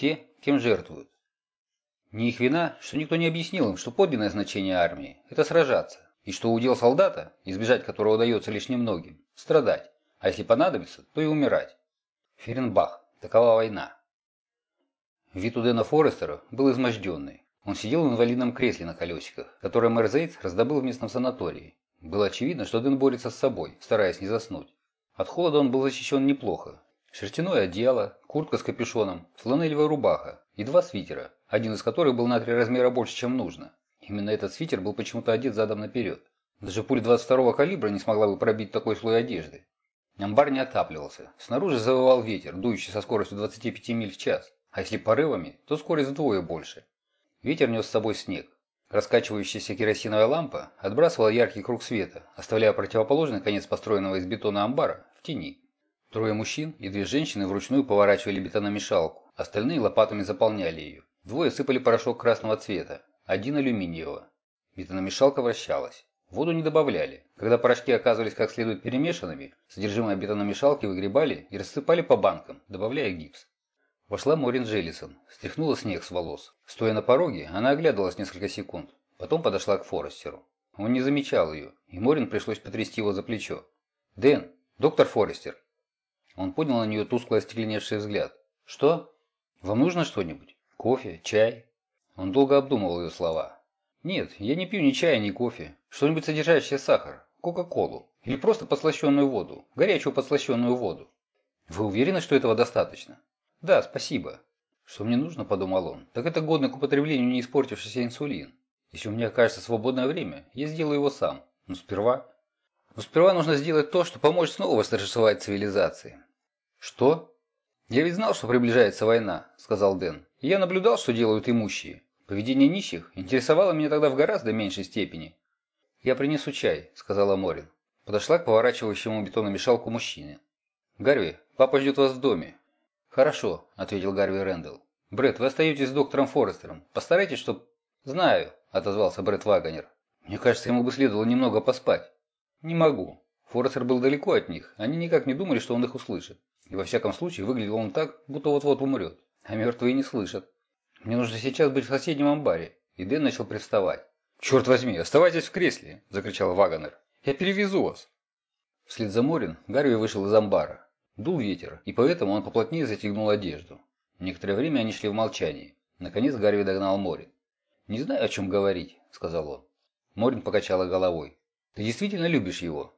те, кем жертвуют. Не их вина, что никто не объяснил им, что подлинное значение армии – это сражаться, и что удел солдата, избежать которого удается лишь немногим, страдать, а если понадобится, то и умирать. Ференбах. Такова война. Вид у Дэна Форестера был изможденный. Он сидел в инвалидном кресле на колесиках, которое мэр Зейтс раздобыл в местном санатории. Было очевидно, что Дэн борется с собой, стараясь не заснуть. От холода он был защищен неплохо. Шерстяное одеяло, куртка с капюшоном, фланелевая рубаха и два свитера, один из которых был на три размера больше, чем нужно. Именно этот свитер был почему-то одет задом наперед. Даже пуля 22-го калибра не смогла бы пробить такой слой одежды. Амбар не отапливался. Снаружи завывал ветер, дующий со скоростью 25 миль в час. А если порывами, то скорость вдвое больше. Ветер нес с собой снег. Раскачивающаяся керосиновая лампа отбрасывала яркий круг света, оставляя противоположный конец построенного из бетона амбара в тени. Трое мужчин и две женщины вручную поворачивали бетономешалку, остальные лопатами заполняли ее. Двое сыпали порошок красного цвета, один алюминиевого. Бетономешалка вращалась. Воду не добавляли. Когда порошки оказывались как следует перемешанными, содержимое бетономешалки выгребали и рассыпали по банкам, добавляя гипс. Вошла Морин Джеллисон, стряхнула снег с волос. Стоя на пороге, она оглядывалась несколько секунд. Потом подошла к Форестеру. Он не замечал ее, и Морин пришлось потрясти его за плечо. «Дэн, доктор Форестер!» Он поднял на нее тускло остекленевший взгляд. «Что? Вам нужно что-нибудь? Кофе? Чай?» Он долго обдумывал ее слова. «Нет, я не пью ни чая, ни кофе. Что-нибудь содержащее сахар. Кока-колу. Или просто подслащенную воду. Горячую подслащенную воду. Вы уверены, что этого достаточно?» «Да, спасибо». «Что мне нужно?» – подумал он. «Так это годный к употреблению не испортившийся инсулин. Если у меня окажется свободное время, я сделаю его сам. Но сперва...» «Но сперва нужно сделать то, что поможет снова восторжествовать цивилизации». «Что?» «Я ведь знал, что приближается война», – сказал Дэн. «И я наблюдал, что делают имущие. Поведение нищих интересовало меня тогда в гораздо меньшей степени». «Я принесу чай», – сказала Морин. Подошла к поворачивающему бетономешалку мужчине. «Гарви, папа ждет вас в доме. «Хорошо», – ответил Гарви Рэндалл. «Брэд, вы остаетесь с доктором Форестером. Постарайтесь, чтоб...» «Знаю», – отозвался Брэд Вагонер. «Мне кажется, ему бы следовало немного поспать». «Не могу». Форестер был далеко от них. Они никак не думали, что он их услышит. И во всяком случае выглядел он так, будто вот-вот умрет. А мертвые не слышат. «Мне нужно сейчас быть в соседнем амбаре». И Дэн начал приставать. «Черт возьми, оставайтесь в кресле!» – закричал Вагонер. «Я перевезу вас!» Вслед за Морин Гарви вышел из амбара. Дул ветер, и поэтому он поплотнее затягнул одежду. Некоторое время они шли в молчании. Наконец Гарви догнал Морин. «Не знаю, о чем говорить», — сказал он. Морин покачала головой. «Ты действительно любишь его?»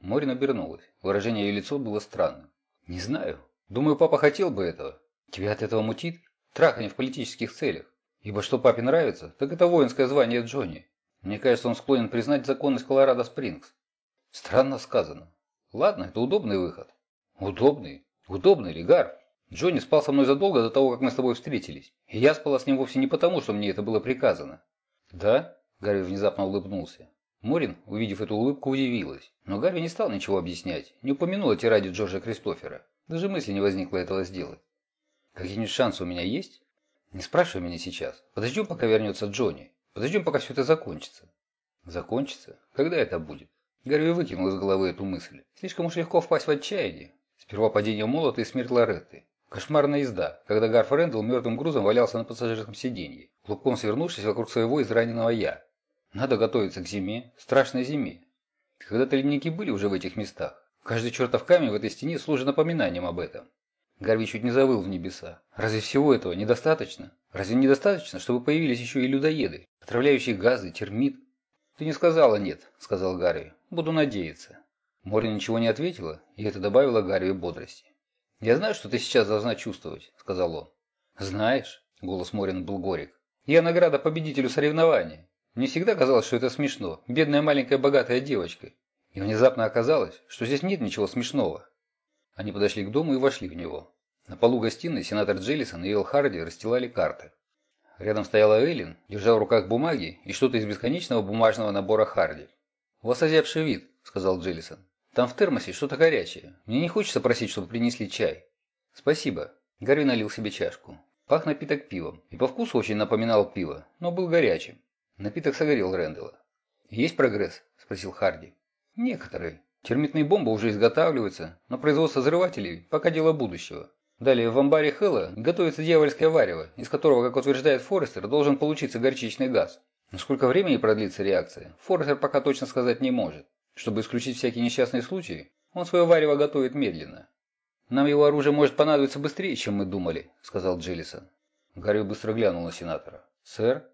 Морин обернулась. Выражение ее лица было странным. «Не знаю. Думаю, папа хотел бы этого. Тебя от этого мутит? Трахание в политических целях. Ибо что папе нравится, так это воинское звание Джонни. Мне кажется, он склонен признать законность Колорадо Спрингс. Странно сказано. Ладно, это удобный выход. Удобный? Удобный ли, Гар? Джонни спал со мной задолго до того, как мы с тобой встретились. И я спала с ним вовсе не потому, что мне это было приказано. Да? Гарри внезапно улыбнулся. Морин, увидев эту улыбку, удивилась. Но Гарри не стал ничего объяснять, не упомянул о тираде Джорджа Кристофера. Даже мысли не возникло этого сделать. Какие-нибудь шансы у меня есть? Не спрашивай меня сейчас. Подождем, пока вернется Джонни. Подождем, пока все это закончится. Закончится? Когда это будет? Гарри выкинул из головы эту мысль. Слишком уж легко впасть в отчаяние. Сперва падение молота и смерть Лоретты. Кошмарная езда, когда Гарф Рэндалл мертвым грузом валялся на пассажирском сиденье, клубком свернувшись вокруг своего израненного «я». Надо готовиться к зиме, страшной зиме. Когда-то ледники были уже в этих местах. Каждый чертов камень в этой стене служит напоминанием об этом. Гарви чуть не завыл в небеса. Разве всего этого недостаточно? Разве недостаточно, чтобы появились еще и людоеды, отравляющие газы, термит? «Ты не сказала нет», — сказал Гарви. «Буду надеяться». Морин ничего не ответила, и это добавило Гарри бодрости. «Я знаю, что ты сейчас должна чувствовать», — сказал он. «Знаешь?» — голос Морин был горек. «Я награда победителю соревнования. Мне всегда казалось, что это смешно. Бедная маленькая богатая девочка. И внезапно оказалось, что здесь нет ничего смешного». Они подошли к дому и вошли в него. На полу гостиной сенатор Джеллисон и Эл Харди расстилали карты. Рядом стояла Эйлин, держа в руках бумаги и что-то из бесконечного бумажного набора Харди. «У вас озябший вид», — сказал Джеллисон. Там в термосе что-то горячее. Мне не хочется просить, чтобы принесли чай. Спасибо. Гарри налил себе чашку. Пах напиток пивом. И по вкусу очень напоминал пиво, но был горячим. Напиток согрел Рэндалла. «Есть прогресс?» – спросил Харди. «Некоторые. Термитные бомбы уже изготавливаются, но производство взрывателей – пока дело будущего. Далее в амбаре Хэлла готовится дьявольское варево, из которого, как утверждает Форестер, должен получиться горчичный газ. Но сколько времени продлится реакция, Форестер пока точно сказать не может. Чтобы исключить всякие несчастные случаи, он свое варево готовит медленно. «Нам его оружие может понадобиться быстрее, чем мы думали», – сказал Джеллисон. Гарри быстро глянул на сенатора. «Сэр?»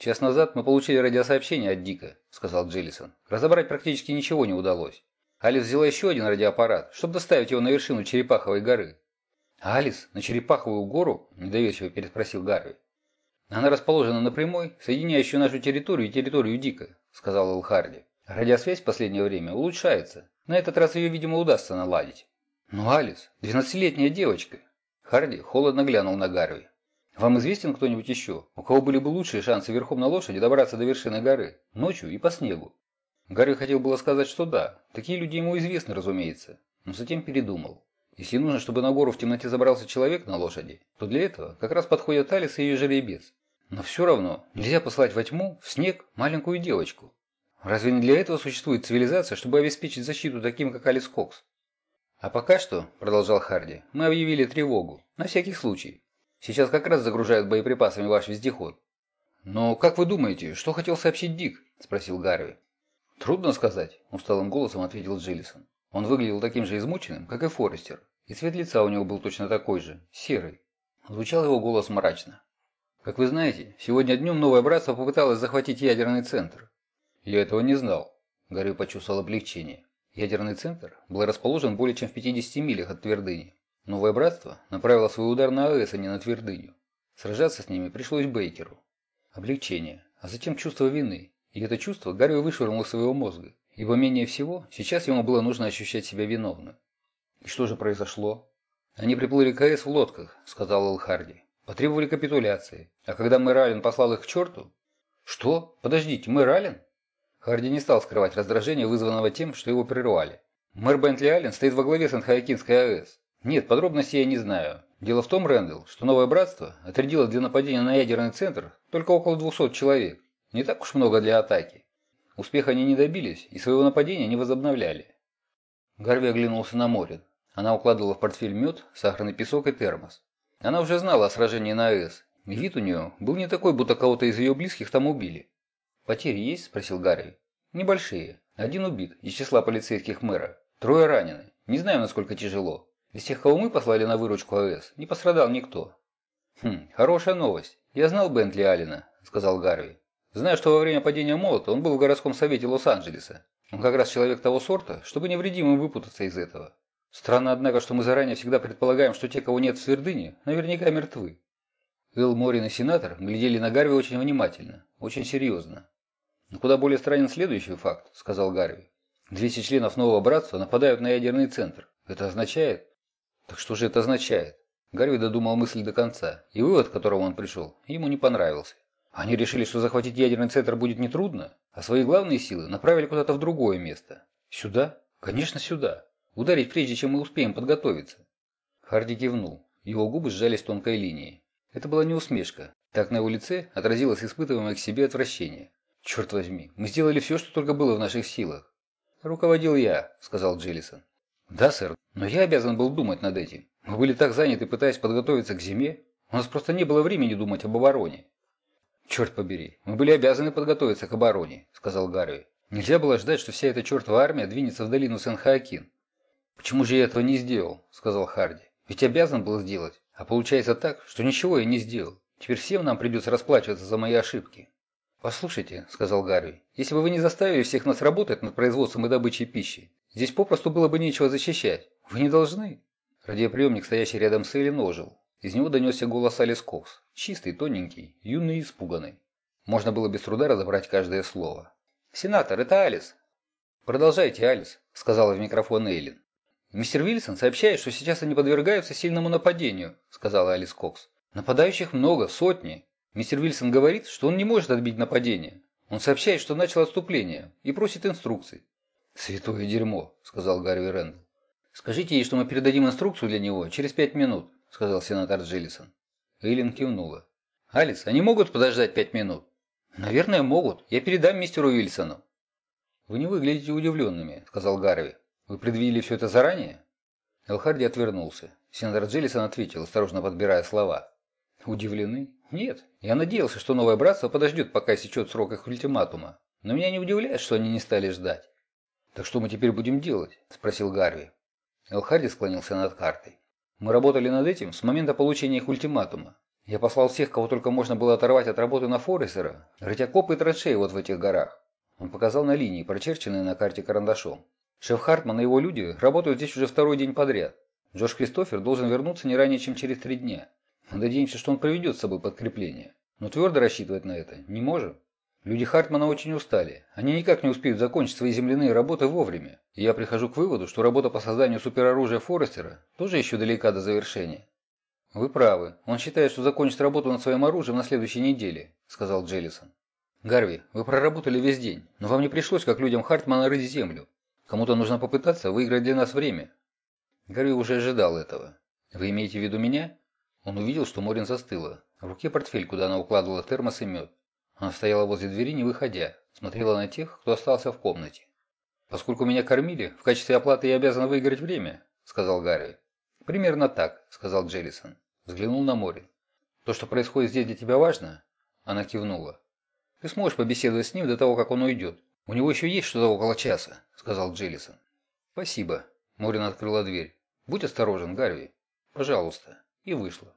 «Час назад мы получили радиосообщение от Дика», – сказал Джеллисон. «Разобрать практически ничего не удалось. Алис взяла еще один радиоаппарат, чтобы доставить его на вершину Черепаховой горы». «Алис? На Черепаховую гору?» – недоверчиво переспросил Гарви. «Она расположена на прямой, соединяющей нашу территорию и территорию Дика», – сказал Эл Харди. «Радиосвязь в последнее время улучшается. На этот раз ее, видимо, удастся наладить». «Ну, Алис, двенадцатилетняя девочка». Харди холодно глянул на Гарви. Вам известен кто-нибудь еще, у кого были бы лучшие шансы верхом на лошади добраться до вершины горы, ночью и по снегу? Гарри хотел было сказать, что да, такие люди ему известны, разумеется, но затем передумал. Если нужно, чтобы на гору в темноте забрался человек на лошади, то для этого как раз подходят Алис и ее жеребец. Но все равно нельзя послать во тьму, в снег, маленькую девочку. Разве не для этого существует цивилизация, чтобы обеспечить защиту таким, как Алис Кокс? А пока что, продолжал Харди, мы объявили тревогу, на всякий случай. Сейчас как раз загружают боеприпасами ваш вездеход. Но как вы думаете, что хотел сообщить Дик? Спросил Гарви. Трудно сказать, усталым голосом ответил Джиллисон. Он выглядел таким же измученным, как и Форестер. И цвет лица у него был точно такой же, серый. Звучал его голос мрачно. Как вы знаете, сегодня днем новое братство попыталось захватить ядерный центр. Я этого не знал. Гарри почувствовал облегчение. Ядерный центр был расположен более чем в 50 милях от твердыни. Новое братство направило свой удар на АЭС, а не на твердыню. Сражаться с ними пришлось Бейкеру. Облегчение, а затем чувство вины. И это чувство Гарри вышвырнул из своего мозга, ибо менее всего сейчас ему было нужно ощущать себя виновным. И что же произошло? Они приплыли к АЭС в лодках, сказал Эл Харди. Потребовали капитуляции. А когда мэр Аллен послал их к черту... Что? Подождите, мэр Аллен? Харди не стал скрывать раздражение, вызванного тем, что его прервали. Мэр Бентли Аллен стоит во главе Сан-Хаякинской АЭС. Нет, подробностей я не знаю. Дело в том, Рэндалл, что новое братство отрядило для нападения на ядерный центр только около 200 человек. Не так уж много для атаки. Успеха они не добились и своего нападения не возобновляли. Гарви оглянулся на море. Она укладывала в портфель мед, сахарный песок и термос. Она уже знала о сражении на АЭС. Вид у нее был не такой, будто кого-то из ее близких там убили. «Потери есть?» – спросил Гарри. «Небольшие. Один убит из числа полицейских мэра. Трое ранены. Не знаю, насколько тяжело. Тех, кого послали на выручку АЭС, не пострадал никто. Хм, хорошая новость. Я знал Бентли Аллена, сказал Гарви. Знаю, что во время падения молота он был в городском совете Лос-Анджелеса. Он как раз человек того сорта, чтобы невредимым выпутаться из этого. Странно, однако, что мы заранее всегда предполагаем, что те, кого нет в Свердыне, наверняка мертвы. Эл Морин и сенатор глядели на Гарви очень внимательно, очень серьезно. «Но куда более странен следующий факт», — сказал Гарви. «200 членов нового братства нападают на ядерный центр. Это означает, так что же это означает? Гарви додумал мысль до конца, и вывод, к которому он пришел, ему не понравился. Они решили, что захватить ядерный центр будет нетрудно, а свои главные силы направили куда-то в другое место. Сюда? Конечно, сюда. Ударить прежде, чем мы успеем подготовиться. Харди кивнул. Его губы сжались тонкой линией. Это была не усмешка. Так на его лице отразилось испытываемое к себе отвращение. «Черт возьми, мы сделали все, что только было в наших силах». «Руководил я», — сказал Джеллисон. «Да, сэр, но я обязан был думать над этим. Мы были так заняты, пытаясь подготовиться к зиме. У нас просто не было времени думать об обороне». «Черт побери, мы были обязаны подготовиться к обороне», — сказал Гарви. «Нельзя было ждать, что вся эта чертова армия двинется в долину Сен-Хаакин». «Почему же я этого не сделал?» — сказал Харди. «Ведь обязан был сделать. А получается так, что ничего я не сделал. Теперь всем нам придется расплачиваться за мои ошибки». «Послушайте», — сказал Гарви, — «если бы вы не заставили всех нас работать над производством и добычей пищи, Здесь попросту было бы нечего защищать. Вы не должны. Радиоприемник, стоящий рядом с Эллен, ожил. Из него донесся голос Алис Кокс. Чистый, тоненький, юный и испуганный. Можно было без труда разобрать каждое слово. «Сенатор, это Алис!» «Продолжайте, Алис», — сказала в микрофон Эйлин. «Мистер Вильсон сообщает, что сейчас они подвергаются сильному нападению», — сказала Алис Кокс. «Нападающих много, сотни. Мистер Вильсон говорит, что он не может отбить нападение. Он сообщает, что начал отступление и просит инструкций. «Святое дерьмо», — сказал Гарви Рэндалл. «Скажите ей, что мы передадим инструкцию для него через пять минут», — сказал сенатор Джиллисон. Эйлин кивнула. «Алис, они могут подождать пять минут?» «Наверное, могут. Я передам мистеру Уильсону». «Вы не выглядите удивленными», — сказал Гарви. «Вы предвидели все это заранее?» Элхарди отвернулся. Сенатор Джеллисон ответил, осторожно подбирая слова. «Удивлены? Нет. Я надеялся, что новое братство подождет, пока истечет срок их ультиматума. Но меня не удивляет, что они не стали ждать». «Так что мы теперь будем делать?» – спросил Гарви. Элхарди склонился над картой. «Мы работали над этим с момента получения их ультиматума. Я послал всех, кого только можно было оторвать от работы на Форресера, рыть окопы и траншеи вот в этих горах». Он показал на линии, прочерченные на карте карандашом. Шеф Хартман и его люди работают здесь уже второй день подряд. Джош Кристофер должен вернуться не ранее, чем через три дня. Надеемся, что он проведет с собой подкрепление. Но твердо рассчитывать на это не можем. Люди Хартмана очень устали. Они никак не успеют закончить свои земляные работы вовремя. И я прихожу к выводу, что работа по созданию супероружия Форестера тоже еще далека до завершения. «Вы правы. Он считает, что закончит работу над своим оружием на следующей неделе», – сказал Джеллисон. «Гарви, вы проработали весь день, но вам не пришлось, как людям Хартмана, рыть землю. Кому-то нужно попытаться выиграть для нас время». Гарви уже ожидал этого. «Вы имеете в виду меня?» Он увидел, что Морин застыла. В руке портфель, куда она укладывала термос и мед. Она стояла возле двери, не выходя, смотрела на тех, кто остался в комнате. «Поскольку меня кормили, в качестве оплаты я обязан выиграть время», — сказал Гарри. «Примерно так», — сказал Джеллисон. Взглянул на море. «То, что происходит здесь, для тебя важно?» Она кивнула. «Ты сможешь побеседовать с ним до того, как он уйдет. У него еще есть что-то около часа», — сказал Джеллисон. «Спасибо». Морин открыла дверь. «Будь осторожен, Гарви. Пожалуйста». И вышла.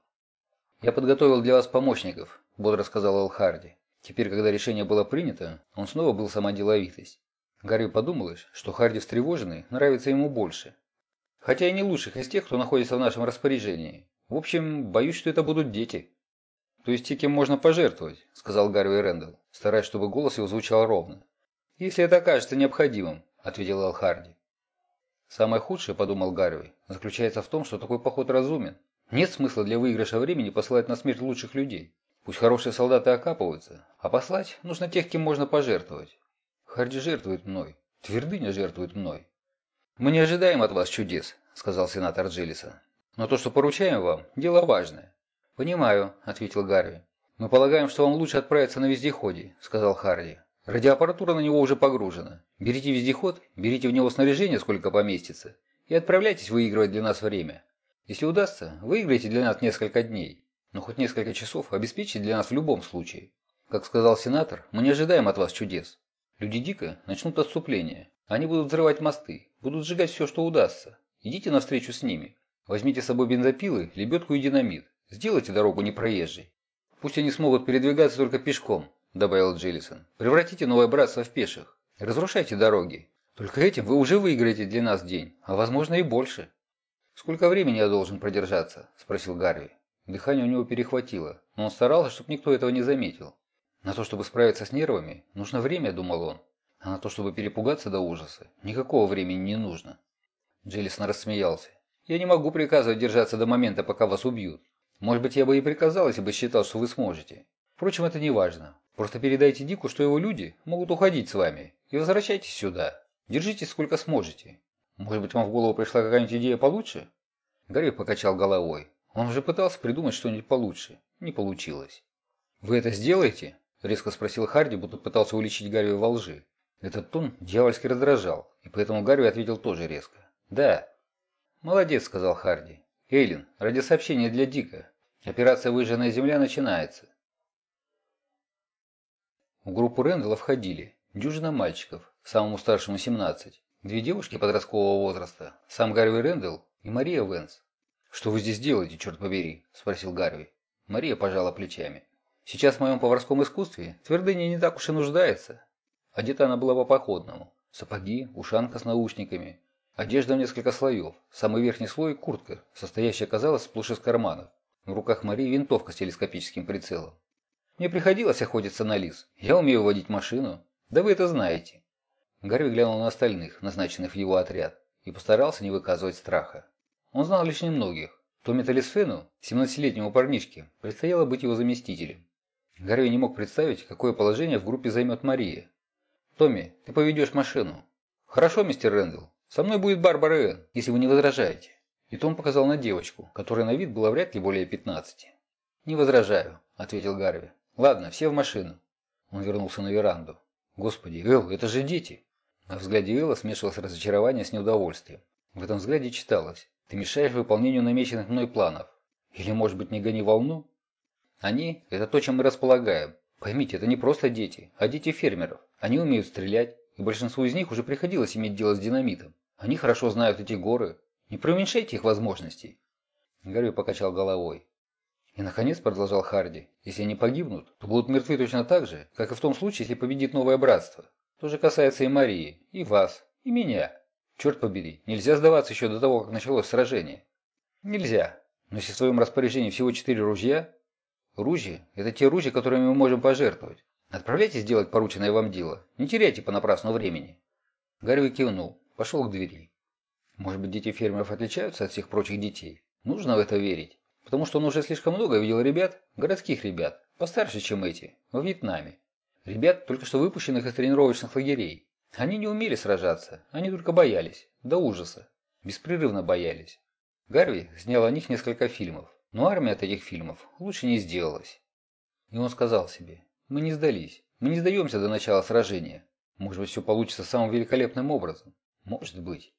«Я подготовил для вас помощников», — бодро сказал Эл Харди. Теперь, когда решение было принято, он снова был сама деловитость. Гарри подумалось, что Харди встревоженный нравится ему больше. Хотя и не лучших из тех, кто находится в нашем распоряжении. В общем, боюсь, что это будут дети. То есть те, кем можно пожертвовать, сказал Гарри Рэндалл, стараясь, чтобы голос его звучал ровно. Если это окажется необходимым, ответил Эл Харди. Самое худшее, подумал Гарри, заключается в том, что такой поход разумен. Нет смысла для выигрыша времени посылать на смерть лучших людей. Пусть хорошие солдаты окапываются, а послать нужно тех, кем можно пожертвовать. Харди жертвует мной. Твердыня жертвует мной. Мы не ожидаем от вас чудес, сказал сенатор Джиллисон. Но то, что поручаем вам, дело важное. Понимаю, ответил Гарви. Мы полагаем, что вам лучше отправиться на вездеходе, сказал Харди. Радиоаппаратура на него уже погружена. Берите вездеход, берите в него снаряжение, сколько поместится, и отправляйтесь выигрывать для нас время. Если удастся, выиграйте для нас несколько дней но хоть несколько часов обеспечить для нас в любом случае. Как сказал сенатор, мы не ожидаем от вас чудес. Люди Дика начнут отступление. Они будут взрывать мосты, будут сжигать все, что удастся. Идите навстречу с ними. Возьмите с собой бензопилы, лебедку и динамит. Сделайте дорогу непроезжей. Пусть они смогут передвигаться только пешком, добавил Джиллисон. Превратите новое братство в пеших. Разрушайте дороги. Только этим вы уже выиграете для нас день, а возможно и больше. Сколько времени я должен продержаться? спросил Гарви. Дыхание у него перехватило, но он старался, чтобы никто этого не заметил. На то, чтобы справиться с нервами, нужно время, думал он. А на то, чтобы перепугаться до ужаса, никакого времени не нужно. Джеллисон рассмеялся. «Я не могу приказывать держаться до момента, пока вас убьют. Может быть, я бы и приказал, если бы считал, что вы сможете. Впрочем, это не важно. Просто передайте Дику, что его люди могут уходить с вами, и возвращайтесь сюда. Держитесь сколько сможете. Может быть, вам в голову пришла какая-нибудь идея получше?» Гарри покачал головой. Он уже пытался придумать что-нибудь получше. Не получилось. «Вы это сделаете?» – резко спросил Харди, будто пытался уличить Гарри во лжи. Этот тон дьявольски раздражал, и поэтому Гарри ответил тоже резко. «Да». «Молодец», – сказал Харди. «Эйлин, ради сообщения для Дика. Операция «Выжженная земля» начинается». В группу Рэндалла входили дюжина мальчиков, самому старшему 17, две девушки подросткового возраста, сам Гарви Рэндалл и Мария Венс. «Что вы здесь делаете, черт побери?» – спросил Гарви. Мария пожала плечами. «Сейчас в моем поварском искусстве твердыня не так уж и нуждается». Одета она была по-походному. Сапоги, ушанка с наушниками. Одежда в несколько слоев. Самый верхний слой – куртка, состоящая, казалось, сплошь из карманов. В руках Марии винтовка с телескопическим прицелом. «Мне приходилось охотиться на лис. Я умею водить машину. Да вы это знаете». Гарви глянул на остальных, назначенных в его отряд, и постарался не выказывать страха. Он знал лишь немногих. Томми Талисфену, 17-летнему парнишке, предстояло быть его заместителем. Гарви не мог представить, какое положение в группе займет Мария. «Томми, ты поведешь машину». «Хорошо, мистер Рэндалл. Со мной будет Барбара Энн, если вы не возражаете». И Том показал на девочку, которая на вид была вряд ли более 15. «Не возражаю», – ответил Гарви. «Ладно, все в машину». Он вернулся на веранду. «Господи, Эл, это же дети!» На взгляде Элла смешивалось разочарование с неудовольствием. В этом взгляде читалось. Ты мешаешь выполнению намеченных мной планов. Или, может быть, не гони волну? Они – это то, чем мы располагаем. Поймите, это не просто дети, а дети фермеров. Они умеют стрелять, и большинству из них уже приходилось иметь дело с динамитом. Они хорошо знают эти горы. Не преуменьшайте их возможностей. Гарри покачал головой. И, наконец, продолжал Харди, если они погибнут, то будут мертвы точно так же, как и в том случае, если победит новое братство. То же касается и Марии, и вас, и меня. Черт побери, нельзя сдаваться еще до того, как началось сражение. Нельзя. Но если в своем распоряжении всего четыре ружья... Ружья – это те ружья, которыми мы можем пожертвовать. Отправляйтесь делать порученное вам дело. Не теряйте понапрасну времени. Гарри кивнул, пошел к двери. Может быть, дети фермеров отличаются от всех прочих детей? Нужно в это верить. Потому что он уже слишком много видел ребят, городских ребят, постарше, чем эти, во Вьетнаме. Ребят, только что выпущенных из тренировочных лагерей. Они не умели сражаться, они только боялись, до ужаса. Беспрерывно боялись. Гарви снял о них несколько фильмов, но армия от этих фильмов лучше не сделалась. И он сказал себе, мы не сдались, мы не сдаемся до начала сражения. Может быть, все получится самым великолепным образом. Может быть.